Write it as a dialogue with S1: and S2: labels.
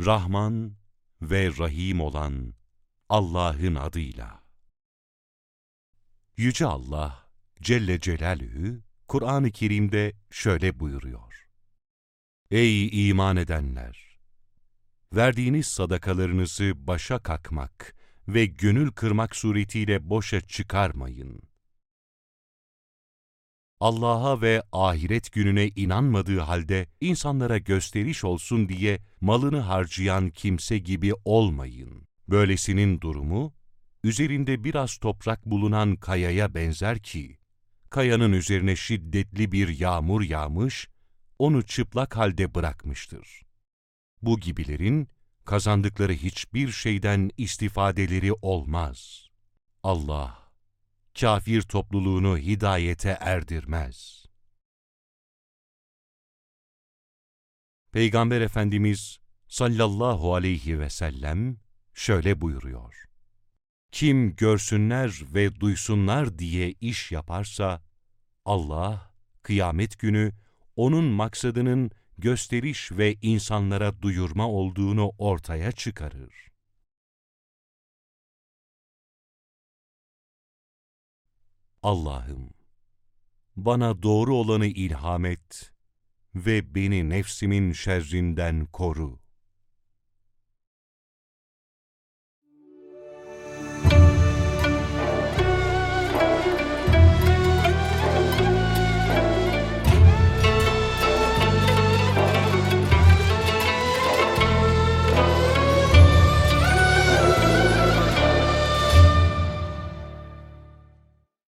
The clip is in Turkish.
S1: Rahman ve Rahim olan Allah'ın adıyla. Yüce Allah Celle Celaluhu Kur'an-ı Kerim'de şöyle buyuruyor. Ey iman edenler! Verdiğiniz sadakalarınızı başa kakmak ve gönül kırmak suretiyle boşa çıkarmayın. Allah'a ve ahiret gününe inanmadığı halde insanlara gösteriş olsun diye malını harcayan kimse gibi olmayın. Böylesinin durumu, üzerinde biraz toprak bulunan kayaya benzer ki, kayanın üzerine şiddetli bir yağmur yağmış, onu çıplak halde bırakmıştır. Bu gibilerin, kazandıkları hiçbir şeyden istifadeleri olmaz. Allah, kafir topluluğunu hidayete erdirmez. Peygamber Efendimiz sallallahu aleyhi ve sellem şöyle buyuruyor. Kim görsünler ve duysunlar diye iş yaparsa, Allah, kıyamet günü onun maksadının gösteriş ve insanlara duyurma olduğunu ortaya çıkarır. Allah'ım, bana doğru olanı ilham et ve beni nefsimin şerrinden koru.